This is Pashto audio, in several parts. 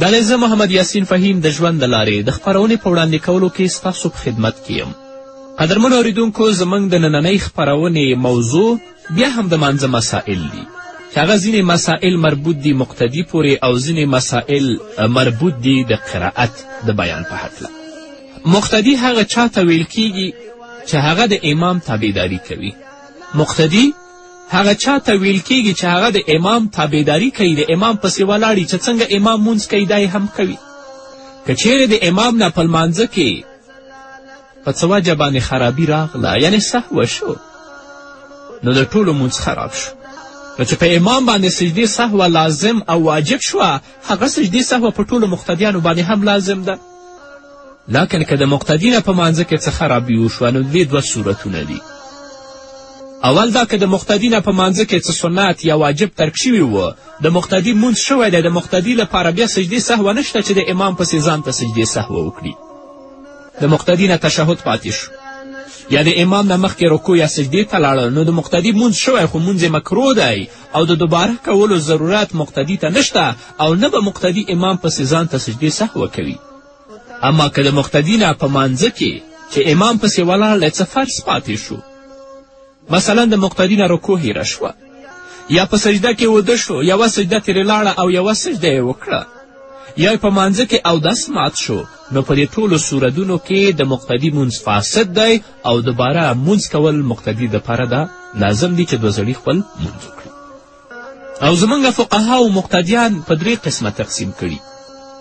دا دی زه محمد یاسین فهیم د ژوند د لارې د خپرونې په وړاندې کولو کې ستاسو په خدمت کې یم قدرمنو اورېدونکو زموږ د نننۍ خپرونې موضوع بیا هم د مانځه مسائل دي چې هغه ځینې مسائل مربوط دي مقتدي پورې او ځینې مسائل مربوط دي د قرائت د بیان په هکله مقتدي هغه چا ته ویل کیږي چې هغه د امام تابعداري کوي مقتدي هغه چا ته ویل کیږي چې هغه د امام تابعداري کوي د امام پسې ولاړي چې څنګه امام مونځ کوي دا هم کوي که چیرې د امام نه په لمانځه کې په څه وجه باندې خرابي راغله یعنې سهوه شو نو د ټولو مونځ خراب شو نو چې په امام باندې سجدې سهوه لازم او واجب شوه هغه سجدې سهوه په ټولو مقتدیانو باندې هم لازم ده لکن که د مقتدی نه په مانځه کې څه خرابي وشوه نو دې دوه صورتونه دي اول دا که د مقتدی نه په مانځه کې څه سنت یا واجب ترک شوي و د مقتدی مونځ شوی دی د مقتدی لپاره بیا سجدې سهوه نشته چې د امام پسې ځان ته سجدې سهوه وکړي د مقتدی نه تشهد پاتې شو یا د امام نه مخکې رکو یا سجدې ته لاړل نو د مقتدی مونځ شوی خو مونځ مکرو دی او د دوباره کولو ضرورت مقتدي ته نشته او نه به مقتدي امام پسې ځان ته سجدې سهوه کوي اما که د مقتدي نه په مانځه کې چې امام پسې ولاړ دی څه فرض پاتې شو مثلا د مقتدي نه رکو هیره شوه یا په سجده کې وده شو یوه سجده ترې لاړه او یوه سجده یې وکړه یا په مانځه کې اودس مات شو نو په دې ټولو صورتونو کې د مقتدي مونځ فاسد دی او د باره مونځ کول مقتدي دپاره دا لازم دي چې دوه زړي خپل مونځ وکړي او زمونږ فقهاو مقتدیان په درې قسمه تقسیم کړي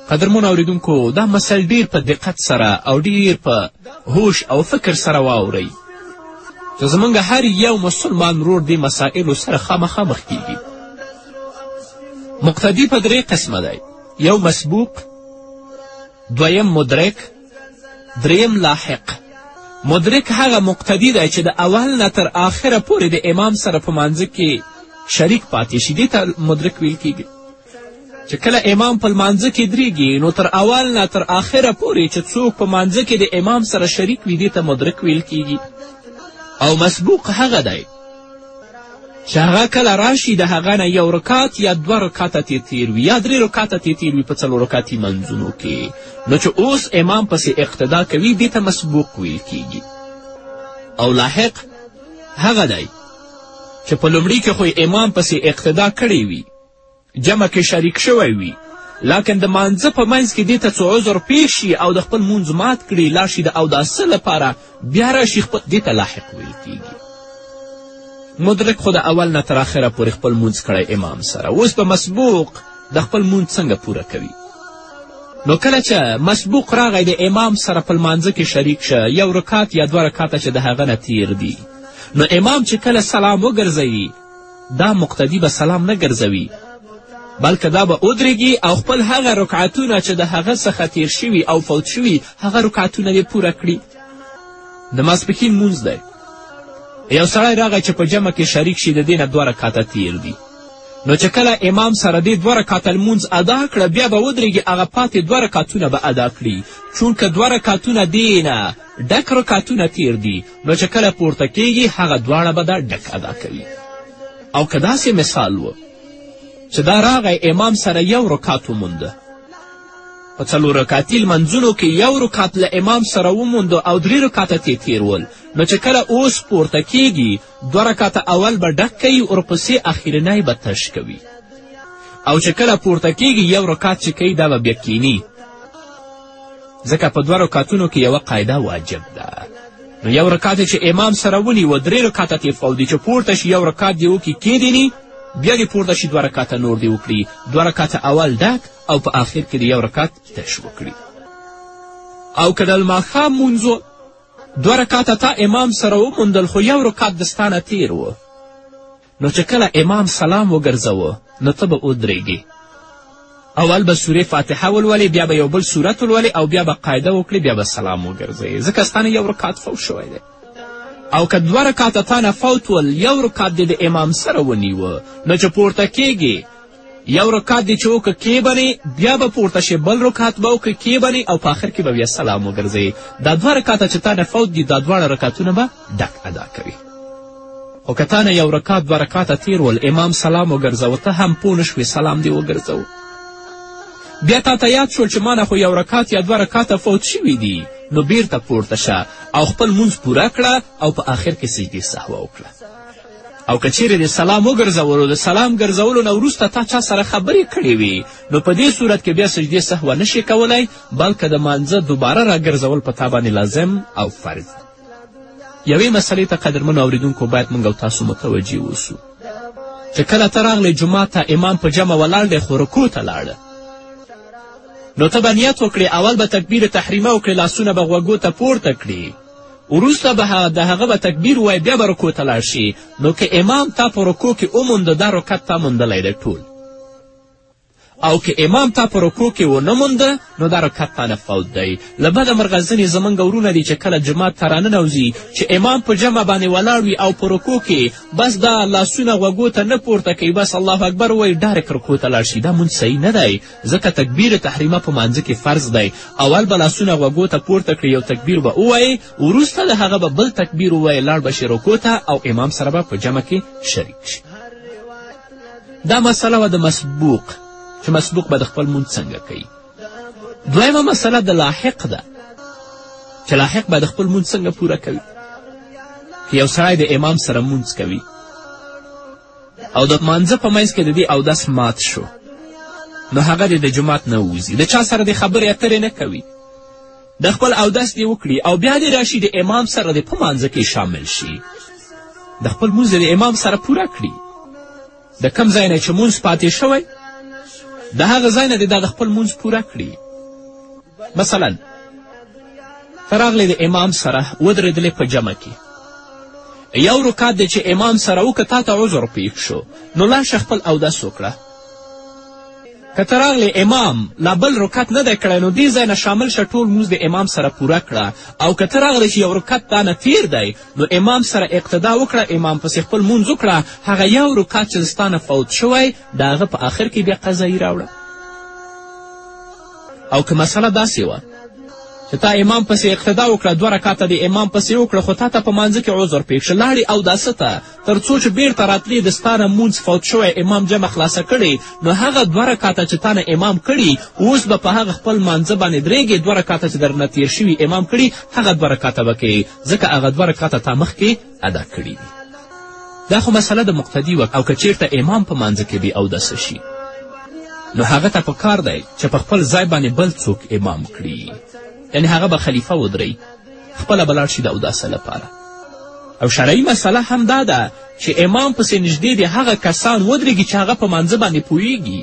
قدرمن اوریدونکو دا مثل ډیر په دقت سره او ډیر په هوش او فکر سره واورئ چې زمونږ هر یو مسلمان رور دې مسایلو سره خامخا مخ کیږي مقتدي په درې قسمه دی یو مسبوق دویم مدرک دریم لاحق مدرک هغه مقتدی دی چې د اول نه تر آخره پورې د امام سره په مانځه کې شریک پاتې شي دې ته مدرک ویل کیږي چې کله امام په لمانځه کې درېږي نو تر اول نه تر آخره پورې چې څوک په مانځه کې د امام سره شریک وي دې ته مدرک ویل کیږي او مسبوق هغه دی چې هغه کله راشي د هغه نه یو رکات یا دوه رکاته تې تیر وي یا درې رکاته تې تیر وي په څلور رکاتي منځونو کې نو چې اوس امام پسې اقتدا کوي دې ته مسبوق ویل کیږي او لاحق هغه دی چې په لومړي کې خو امام پسې اقتدا کړې وي جمع کې شریک شوی وي لاکن د مانځه په منځ کې دې ته څه عذر پیښ شي او د خپل مونځ مات کړي لاړ شي د اوداسه لپاره بیا راشي خپل دې ته لاحق ویل کیږي مدرک خو د اول نه تر اخره پورې خپل مونځ کړی امام سره اوس په مسبوق د خپل مونځ څنګه پوره کوي نو کله چې مسبوق راغی د امام سره په لمانځه کې شریک شه یو رکات یا دوه رکاته چې د هغه نه تیر دي نو امام چې کله سلام وګرځوي دا مقتدي به سلام نه ګرځوي بلکه دا به ودرېږي او خپل هغه رکعتونه چې د هغه څخه تیر شوي او فوت شوي هغه رکعتونه یې پوره کړي د ماسپښین مونځ دی یو سړی راغی چې په جمع کې شریک شي د دې نه دوه رکعته تیر دي نو چې کله امام سره دې دوه رکعته لمونځ ادا کړه بیا به ودرېږي هغه پاتې دوه رکعتونه به ادا کړي چونکه دوه رکعتونه دې نه ډک رکعتونه تیر دي نو چې کله پورته کیږي هغه دواړه به دا ډک ادا کوي او که داسې مثال و چې دا راغی امام سره یو رکات ومونده په څلور رکاتي لمنځونو کې یو رکات له امام سره وموندو او درې رکاته تې تیرول نو چې کله اوس پورته کیږي دوه رکاته اول به ډک کوي ورپسې اخرنی به تش کوي او چې کله پورته کیږي یو رکات چې کوي دا به بیا کینی ځکه په دوه رکعتونو کې یوه قاعده واجب ده نو یو رکعت چې امام سره ونیوه درې رکعته ترې فوت دي چې پورته شي یو رکعت دې وکړي کېدیني بیا دې پورته شي دوه رکعته نور دې وکړي دوه رکعته اول ډک او په آخر کې دې یو رکعت تش وکړي او که د لماښام مونځو دوه رکعته تا امام سره وموندل خو یو رکعت د ستانه تیر و نو چې کله امام سلام وګرځوه نو ته به ودرېږي اول به سورې فاتحه ولولې بیا به یو بل صورت ولولې او بیا به قاعده وکړې بیا به سلام وګرځوې ځکه ستا نه یو رکات فوت شوی دی او که دوه رکاته تا نه فوت ول یو رکات دې د امام سره ونیوه نو چې پورته کیږي یو رکعت دې چې وکړه کېبنې بیا به پورته شې بل رکعت به وکړې کېبنې او په آخر کې به بیا سلام وګرځوې دا دوه رکعته چې تا نه فوت دي دا دواړه رکعتونه به ډک ادا کوي خو که تا نه یو رکعت دوه رکعته تیر ول امام سلام وګرځوه ته هم پوه نه شوې سلام دې وګرځوه بیا تا ته یاد شول چې ما نه خو یو رکعت یا دوه رکعته فوت شوي دي نو بیرته پورته شه او خپل مونځ پوره کړه او په آخر کې سجدې سهوه وکړه او که چیرې د سلام وګرځولو د سلام ګرځولو نه وروسته تا چا سره خبرې کړې وي نو په دې صورت کې بیا سجدې سهوه نشي کولی بلکې د مانځه دوباره راګرځول په تا باندې لازم او فرض یوې مسلې ته قدرمنو اوریدونکو باید موږ او تاسو متوجه اوسو چې کله ته راغلی جومات ته امام په جمع ولاړ دی خو رکو ته لاړه نو ته به نیت وکړې اول به تکبیر تحریمه وکړې لاسونه به غوږو ته پورته کړي وروسته به د هغه به تکبیر ووایې بیا به رکو ته لاړ شي نو که امام تا په رکو کې ومونده دا رکعت تا موندلی دی ټول او که امام تا په رکو کې ونه مونده نو دا رکعت تانه فوت دی له بده مرغه ځینې زموږ ورونه دي چې کله جماعت ته راننوځي چې امام په جمع باندې ولاړ وي او په رکو کې بس دا لاسونه غوږو ته نه پورته کوي بس الله اکبر وایي ډایرک رکو ته لاړ شي دا مونځ صحیح نه دی ځکه تکبیر تحریمه په مانځه کې فرض دی اول به لاسونه غوږو ته پورته کړي یو تکبیر به ووایي وروسته د هغه به بل تکبیر ووایي لاړ به شي رکو ته او امام سره به په جمع کې شریک شي دا مسله وه د مسبوق چې مسبوق به د خپل مونځ څنګه کوي دویمه مسله د لاحق ده چې لاحق به د خپل مونځ څنګه پوره کوي که یو سړی د امام سره مونځ کوي او د مانځه په منځ کې د دې اودس مات شو نو هغه دې د جومات نه ووځي د چا سره دې خبرې اترې نه کوي د خپل اودس دې وکړي او بیا دې راشي د امام سره دې په مانځه کې شامل شي د خپل مونځ د امام سره پوره کړي د کم ځای نه چې مونځ پاتې شوی د هغه ځای نه دې دا د خپل مونځ پوره کړي مثلا ته راغلې د امام سره ودرېدلې په جمع کې یو رکات دی چې امام سره وکړه تا ته عذر پیښ شو نو لاشه خپل اودس وکړه که ته راغلې امام لا بل رکات نه دی کړی نو دې ځای نه شامل شه ټول لمونځ د امام سره پوره کړه او که ته راغلې چې یو رکات تا نه تیر دی نو امام سره اقتدا وکړه امام پسې خپل لمونځ وکړه هغه یو رکات چې ستا نه فوت شوی د هغه په آخر کې بیا قضایي راوړه او که مسله داسې وه چې تا امام پسې اقتدا وکړه دوه رکاته دې امام پسې وکړه خو تا ته په مانځه کې عذر پېښ شه لاړې اوداسه ته تر څو چې بېرته راتلې د ستا نه مونځ فوت شوی امام جمع خلاصه کړې نو هغه دوه رکاته چې تا نه امام کړي اوس به په هغه خپل مانځه باندې درېږې دوه رکاته چې درنه تېر شوي امام کړي هغه دوه رکاته به کوې ځکه هغه دوه رکاته تا مخکې ادا کړي دي دا خو مسله د مقتدي وه او که چیرته امام په مانځه کې بې اودسه شي نو هغه ته په کار دی چې په خپل ځای باندې بل څوک امام کړي یعنی هغه به خلیفه ودروي خپله به لاړ شي د اوداسه لپاره او شرعي مسله هم دا ده چې امام پسې نږدې دې هغه کسان ودرېږي چې هغه په مانځه باندې پوهیږي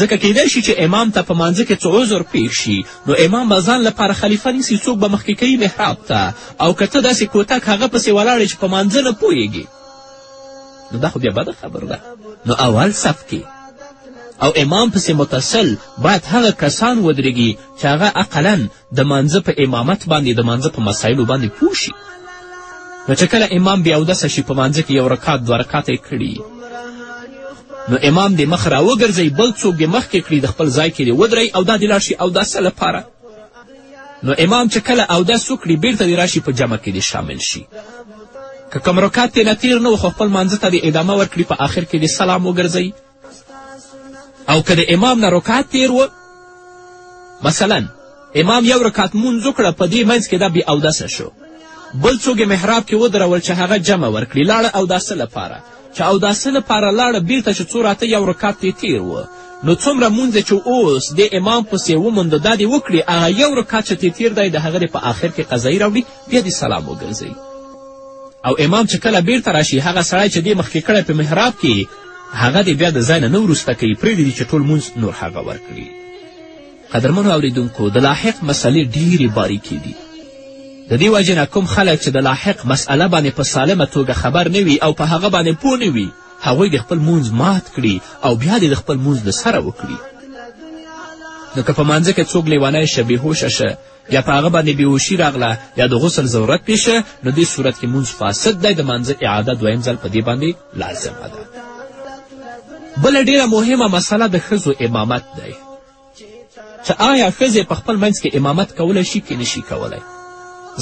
ځکه کیدای شي چې امام ته په مانځه کې څه عذر پیښ شي نو امام به ځان لپاره خلیفه نیسي څوک به مخکې کوي محراب ته او که ته داسې کوتک هغه پسې ولاړې چې په مانځه نه پوهېږي نو دا خو بیا بده خبره ده نو اول صف کې او امام پسې متصل باید هغه کسان ودرېږي چې هغه اقلا د مانځه په امامت باندې د مانځه په مسایلو باندې پوه شي نو چې کله امام بیا اودسه شي په مانځه کې یو رکات دوه رکاته یې کړي نو امام دې مخ راوګرځوي بل څوک دې مخکې کړي د خپل ځای کې دې ودروي او دا دې لاړ شي اوداسه لپاره نو امام چې کله اودس وکړي بیرته دې راشي په جمع کې دې شامل شي که کوم رکات تېنه تېر نه و خو خپل مانځه ته دې ادامه ورکړي په آخر کې دې سلام وګرځوي او که د امام نه رکعت تیر و مثلا امام یو رکعت مونځ وکړه په دې منځ کې دا بې اودسه شو بل څوک یې محراب کې ودرول چې هغه جمع ورکړي لاړه اوداسه لپاره چې اوداسه لپاره لاړه بیرته چې څو راته یو رکعت یې تیر و نو څومره مونځ چې اوس د امام پسې ومونده دا دې وکړي هغه یو رکعت چې تې تیر دی د هغه په آخر کې قضایي راوړي بیا دې سلام وګرځوي او امام چې کله بیرته راشي هغه سړی چې دې مخکې کړی په محراب کې هغه دې بیا د ځای نه نه وروسته کوي پرېږدي دي چې ټول مونځ نور هغه ورکړي قدرمنو اوریدونکو د لاحق مسلې ډیرې باریکې دي د دې وجې نه کوم خلک چې د لاحق مسئله باندې په سالمه توګه خبر نه وي او په هغه باندې پوه نه وي هغوی د خپل مونځ مات کړي او بیا دې د خپل مونځ له سره وکړي نو که په مانځه کې څوک لیونی شه بېهوشه شه یا په هغه باندې بېهوشي راغله یا د غسل ضرورت پېښ شه نو دې صورت کې مونځ فاسد دی د مانځه اعاده دویم ځل په دې باندې لازمه ده بله ډېره مهمه مسله د ښځو امامت دی چې آیا ښځې په خپل منځ کې امامت کولی شي که نشي کولی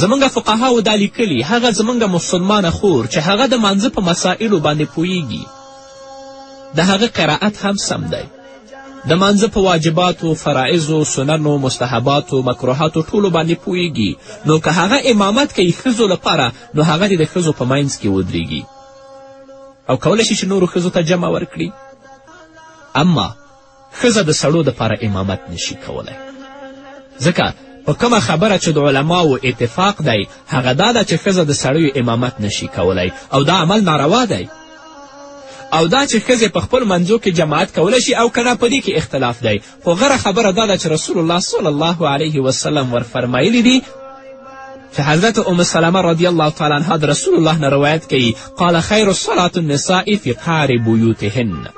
زمونږ فقهاو دا لیکلي هغه زمونږ مسلمانه خور چې هغه د مانځه په مسایلو باندې پوهیږي د هغه قرائت هم سم دی د مانځه په واجباتو فرائضو سننو مستحباتو مکروهاتو ټولو باندې پوهیږي نو که هغه امامت کوي ښځو لپاره نو هغه دې د ښځو په منځ کې ودرېږي او کولی شي چې نورو ښځو ته جمع ورکړي اما ښځه د سړو دپاره امامت نشي کولی ځکه په کومه خبره چې د علماو اتفاق دی هغه دا ده چې ښځه د سړیو امامت نشي کولی او دا عمل ناروا دی او دا چې ښځې په خپل منځو کې جماعت کولی شي او که نه په دې کې اختلاف دی خو غره خبره دا ده چې رسول الله صلی الله علیه وسلم ورفرمایلی دي چې حضرت ام سلمه رضی الله تعالی عنها د رسول الله نه روایت کوي قال خیر الصلاة النساء فی قار بیوتهن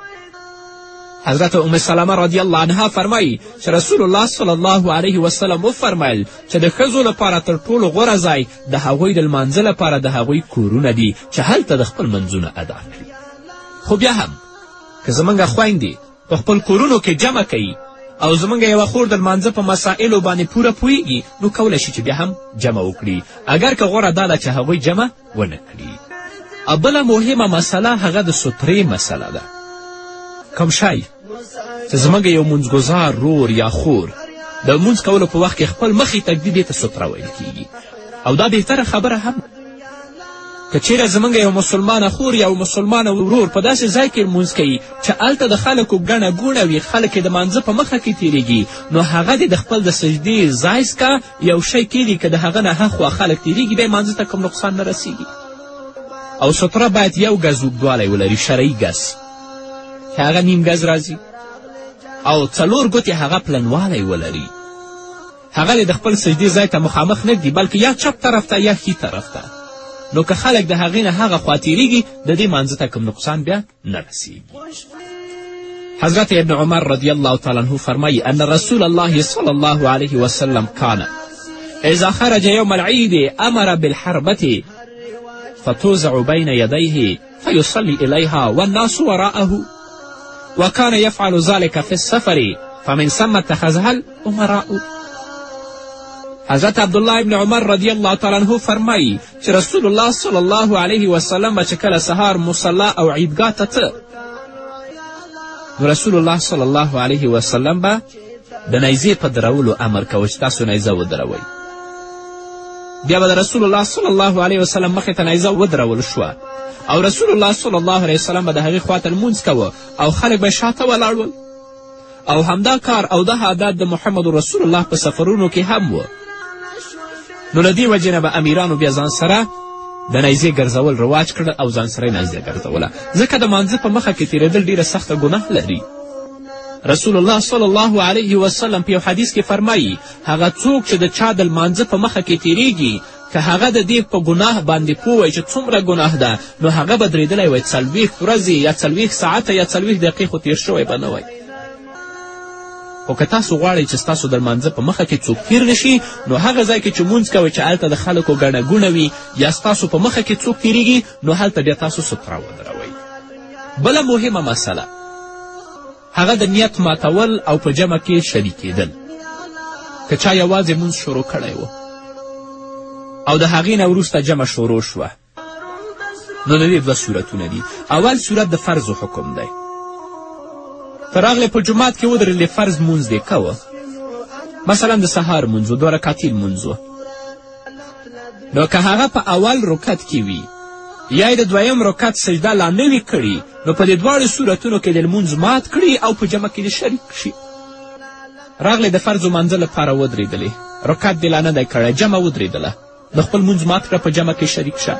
حضرت ام سلمه رضی الله عنها فرمایي چې رسول الله صلی الله علیه وسلم وفرمیل چې د ښځو لپاره تر ټولو غوره ځای د هغوی د لمانځه لپاره د هغوی کورونه دي چې هلته د خپل منځونه ادا کړي خو بیا هم که زموږ خویندې په خپل کورونو کې جمع کوي او زموږ یوه خور د لمانځه په مسایلو باندې پوره پوهیږي نو کولی شي چې بیا هم جمع وکړي اگر که غوره دا ده چې هغوی جمع ونه کړي بله مهمه مسله هغه د سطرې مسله ده کوم شی زموږ یو منځګزار رور یا خور د مونځ کولو په وخت کې خپل مخې تګدي دې ته ستره ویل کیږي او دا بهتره خبره هم که چیرې زموږ یو مسلمانه خور یا مسلمانه ورور په داسې ځای کې لمونځ کوي چې هلته د خلکو ګڼه ګوڼه وي خلک یې د مانځه په مخه کې تیریږي نو هغه دې د خپل د سجدې ځای څخه یو شی کیږي که د هغه نه هخوا خلک تیریږي بیا مانځه ته کوم نقصان نه رسیږي او ستره باید یو ګز اوږدوالی ولري شرعي ګز هغه نیم ګز راځي او څلور ګوتې هغه پلنوالی ولري هغه د خپل سجدې ځای ته مخامخ نه ږدي بلکې یا چپ طرف ته یا ښي طرف ته نو که خلک د هغې نه هغه خوا تیریږي د دې مانځه ته کوم نقصان بیا نه رسیږي حضرت ابن عمر رضی الله تعالی عنه فرمایی ان رسول الله صلی الله علیه وسلم کان اذا خرج یوم العید امر بالحربة فتوزع بین یدیه فیصلی الیها والناس وراءه وکان یفعل ذلک فی السفر فمن ثم اتخذها الامراء حضرت عبدالله ابن عمر رضی الله تعالی عنه فرمایی چې رسول الله صلی الله علیه وسلم به چې کله سهار مصلا او عیدګاه ته ته رسول الله صلی الله علیه وسلم به د نیزې په درولو امر کوه چې تاسو نیزه ودروئ بیا به د رسول الله صلی الله علیه وسلم مخې ته نیزه ودرول شوه او رسول الله صلی الله علیه وسلم به د هغې خواته لمونځ کوه او خلک به شاته ولاړ ول او همدا کار او دغه عادات د محمد رسول الله په سفرونو کې هم و نو له دې وجې نه به امیرانو بیا ځان سره د نیزې ګرځول رواج کړل او ځان سره یې نیزه ګرځوله ځکه د مانځه په مخه کې تیرېدل ډیره سخته ګناه لري رسول الله صلی الله علیه وسلم په یو حدیث کې فرمایي هغه څوک چې د چا د لمانځه په مخه کې تیریږي که هغه د دې په ګناه باندې پوه وای چې څومره ګناه ده نو هغه به درېدلی وای څلوېښت ورځې یا څلوېښت ساعته یا څلوېښت دقیقې خو تېر شوی به نه وای خو که تاسو غواړئ چې ستاسو د لمانځه په مخه کې څوک تیر نشي نو هغه ځای کې چې مونځ کوئ چې هلته د خلکو ګڼه ګوڼه وي یا ستاسو په مخه کې څوک تیریږي نو هلته بیا تاسو ستره ودروئ بله مهمه مسله هغه د نیت ماتول او په جمع کې شریکېدل که چا یوازې مونځ شروع کړی و او د هغې نه وروسته جمع شروع شوه نو د دې دوه صورتونه دي اول صورت د فرض حکم دی ته راغلی په جومات کې ودرېدلې فرض مونځ دې کوه مثلا د سهار مونځ و دوه رکعتي لمونځ و نو که هغه په اول رکت کې وي یا د دویم رکت سجده لا نه وي کړي نو په دې دواړو صورتونو کې د لمونځ مات کړي او په جمع کې دې شریک شي راغلی د فرضو منځه لپاره ودرېدلې رکت دې لا نه دی کړی جمع ودرېدله د خپل مونځ مات کړه په جمع کې شریک شه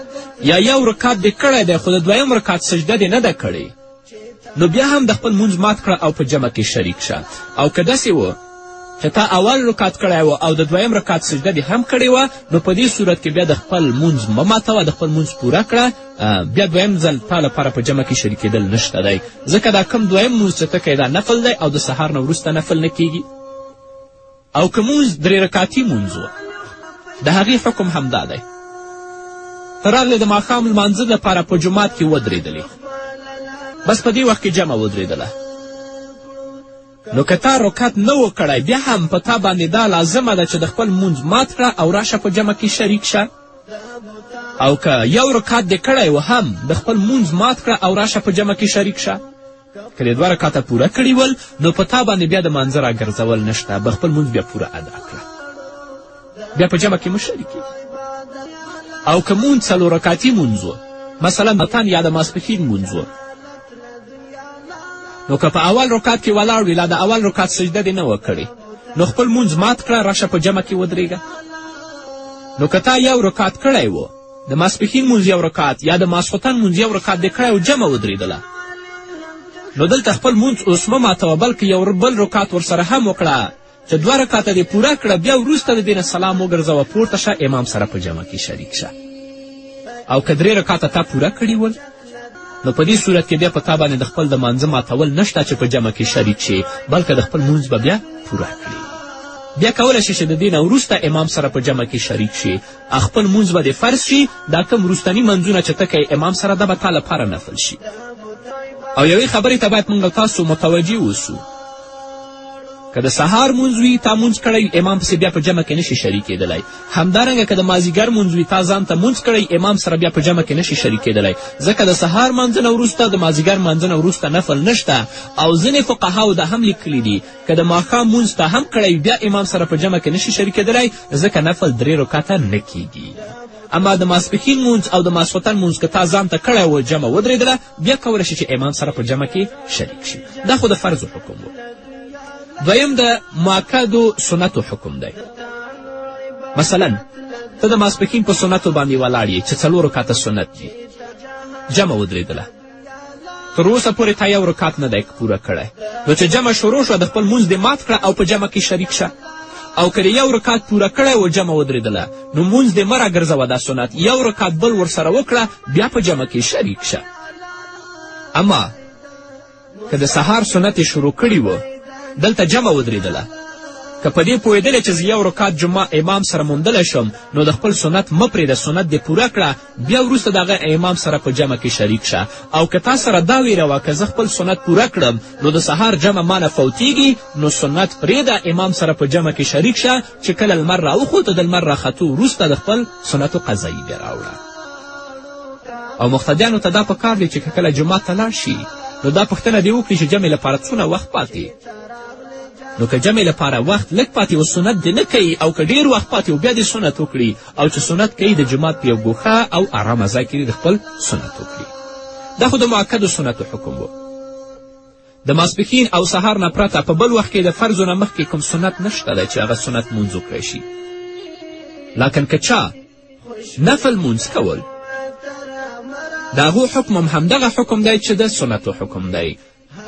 یا یو رکات دې کړی دی خو د دویم رکات سجده دې نه ده کړې نو بیا هم د خپل مونځ مات کړه او په جمع کې شریک شه او که داسې و چې تا اول رکات کړی و او د دویم رکات سجده دې هم کړې وه نو په دې صورت کې بیا د خپل مونځ مه ماتوه د خپل مونځ پوره کړه بیا دویم ځل تا لپاره په جمع کې شریکېدل نشته دی ځکه دا کم دویم مونځ چې ته کوې دا نفل دی او د سهار نه وروسته نفل نه کیږي او که مونځ درې رکاتي مونځ و د هغې حکم همدا دی راغلې د ماښام لمانځه لپاره په جومات کې ودرېدلې بس په دې وخت کې جمع ودرېدله نو که تا رکعت نه و کړی بیا هم په تا باندې دا لازمه ده چې د خپل مونځ مات کړه او راشه په جمع کې شریک شه او که یو رکعت دې کړی و هم د خپل مونځ مات کړه او راشه په جمع کې شریک شه که دې دوه رکاته پوره کړي ول نو په تا باندې بیا د مانځه راګرځول نشته به خپل مونځ بیا پوره ادا کړه بیا په جمع کې مو شریکې او که مونځ څلور رکاتي مونځ و مثلا متان یا د ماسپښین مونځ و نو که په اول رکات کې ولاړ وي لا د اول رکات سجده دې نه وه کړې نو خپل مونځ مات کړه راشه په جمع کې ودرېږه نو که تا یو رکات کړی و د ماسپښین مونځ یو رکعت یا د ماسخوتن مونځ یو رکعت دې کړی او جمع ودرېدله نو دلته خپل مونځ اوس مه ماتوه بلکې یو بل رکعت ورسره هم وکړه چې دوه رکعته دې پوره کړه بیا وروسته د دې نه سلام وګرځوه پورته شه امام سره په جمع کې شریک شه او که درې رکعته تا پوره کړي ول نو په دې صورت کې بیا په تا باندې د خپل د مانځه ماتول نشته چې په جمع کې شریک شي بلکې د خپل مونځ به بیا پوره کړي بیا کولی شي چې د دې نه وروسته امام سره په جمع کې شریک شي خپل مونځ به دې فرض شي دا کوم وروستني منځونه چې ته کوې امام سره دا به تا لپاره نفل شي او یوې خبرې ته باید موږ تاسو متوجه اوسو که د سهار مونځ وي تا مونځ کړی امام پسې بیا په جمع کې نشي شریکېدلی همدارنګه که د مازیګر مونځ وي تا ځان ته مونځ کړی امام سره بیا په جمع کې نشي شریکېدلی ځکه د سهار مانځنه وروسته د مازیګر مانځنه وروسته نفل نشته او ځینې فقهاو دا هم لیکلي دي که د ماښام مونځ تا هم کړی وي بیا امام سره په جمع کې نشي شریکېدلی ځکه نفل درې رکعته نه کیږي اما د ماسپښین مونځ او د ماسوتن مونځ که تا ځان ته کړی و جمع ودرېدله بیا کولی شي چې امام سره په جمع کې شریک شي دا خو د فرضو حکم و دویم د مؤکدو سنتو حکم دی مثلا ته د ماسپښین په سنتو باندې ولاړ یې چې څلور رکعته سنت دي جمع ودرېدله تر اوسه پورې تا یو رکات نه دی پوره کړی نو چې جمع شروع شوه د خپل مونځ دې مات کړه او په جمع کې شریک شه او که یو رکات پوره کړی و جمع ودرېدله نو مونځ دې مه راګرځوه دا سنت یو رکات بل ورسره وکړه بیا په جمع کې شریک شه اما که د سهار سنت شروع کړي و دلته جمع ودرېدله که په دې پوهېدلې چې زه یو رکات جمعه امام سره موندلی شم نو د خپل سنت مه پرېږده سنت دې پوره کړه بیا وروسته د هغه امام سره په جمع کې شریک شه او که تا سره دا ویره وه که زه خپل سنت پوره کړم نو د سهار جمع ما نه فوتیږي نو سنت پرېږده امام سره په جمع کې شریک شه چې کله لمر راوخوته د لمر راختو وروسته د خپل سنتو قضایي بیا راوړه او مقتدیانو ته دا په کار دی چې که کله جومات ته لاړ شي نو دا پوښتنه دې وکړي چې جمع لپاره څونه وخت پاتې نو که جمع لپاره وخت لږ پاتې و سنت دې نه کوي او که ډېر وخت پاتې و بیا دې سنت وکړي او چې سنت کوي د جومات په یو ګوښه او آرامه ځای کې د خپل سنت وکړي دا خو د معقدو سنتو حکم و د ماسپښین او سهار نه پرته په بل وخت کې د فرضو نه مخکې کوم سنت نشته دی چې هغه سنت مونځ وکړی شي لاکن که چا نفل مونځ کول د هغو حکم هم همدغه حکم دی چې د سنتو حکم دی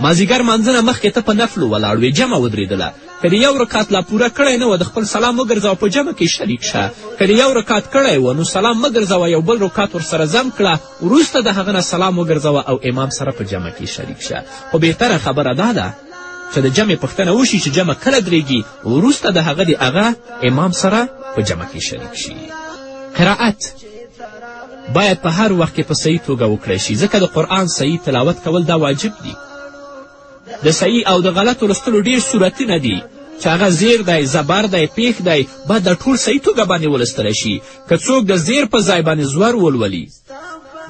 مازیګر مانځنه مخکې ته په نفلو ولاړ وې جمع ودرېدله که دې یو رکات لا پوره کړی نه وه د خپل سلام وګرځوه په جمع کې شریک شه که دې یو رکات کړی وه نو سلام مه ګرځوه یو بل رکات ورسره ضم کړه وروسته د هغه نه سلام وګرځوه او امام سره په جمع کې شریک شه خو بهتره خبره دا ده چې د جمع پوښتنه وشي چې جمع کله درېږي وروسته د هغه د هغه امام سره په جمع کې شریک شي قرائت باید په هر وخت کې په صحیح توګه وکړی شي ځکه د قرآن صحیح تلاوت کول دا واجب دي د صحیح او د غلط لوستلو ډېر صورتونه دي چې هغه زیر دی زبر دی پیښ دی باید د ټول صحیح توګه باندې ولستلی شي که څوک د زیر په ځای باندې زور ولولي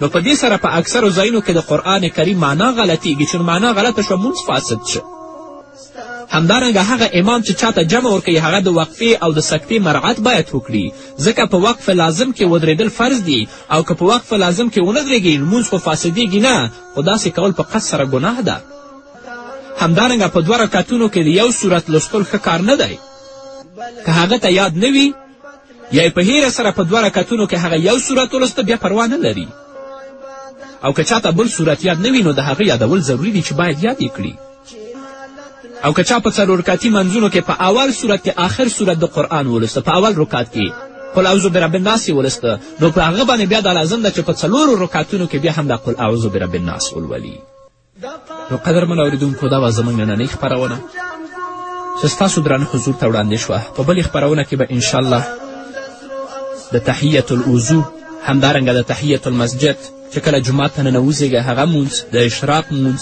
نو په دې سره په اکثرو ځایونو کې د قرآن کریم معنا غلطیږي چې معنا غلطه شوه مونځ فاسد شه همدارنګه هغه امام چې چاته جمع ورکوي هغه د وقفې او د سکتې مراعت باید وکړي ځکه په وقف لازم کې ودرېدل فرض دي او که په وقف لازم کې ونه درېږي لمونځ خو فاسدېږي نه خو داسې کول په قصد سره ګناه ده همدارنګه په دوه رکعتونو کې د یو صورت لوستل ښه کار نه دی که هغه ته یاد نه وي یا په هیره سره په دوه رکعتونو کې هغه یو صورت ولوسته بیا پروا نه لري او که چاته بل صورت یاد نه وي نو د هغه یادول ضروري دي چې باید یاد یې کړي او که چا په څلور رکعتي منځونو کې په اول صورت کې آخر صورت د قرآن ولوسته په اول رکعت کې قل اعوذ برب الناس یې ولوسته نو په هغه باندې بیا دا لازم ده چې په څلورو رکعتونو کې بیا هم دا قل اعوذ برب الناس ولولي نو قدرمن اورېدونکو دا وه زموږ نننۍ خپرونه چې ستاسو درانه حضور ته وړاندې شوه په بلې خپرونه کې به انشاءالله د تحیة الوضو همدارنګه د تحیة المسجد چې کله جومات ته ننوځېږه هغه مونځ د اشراق مونځ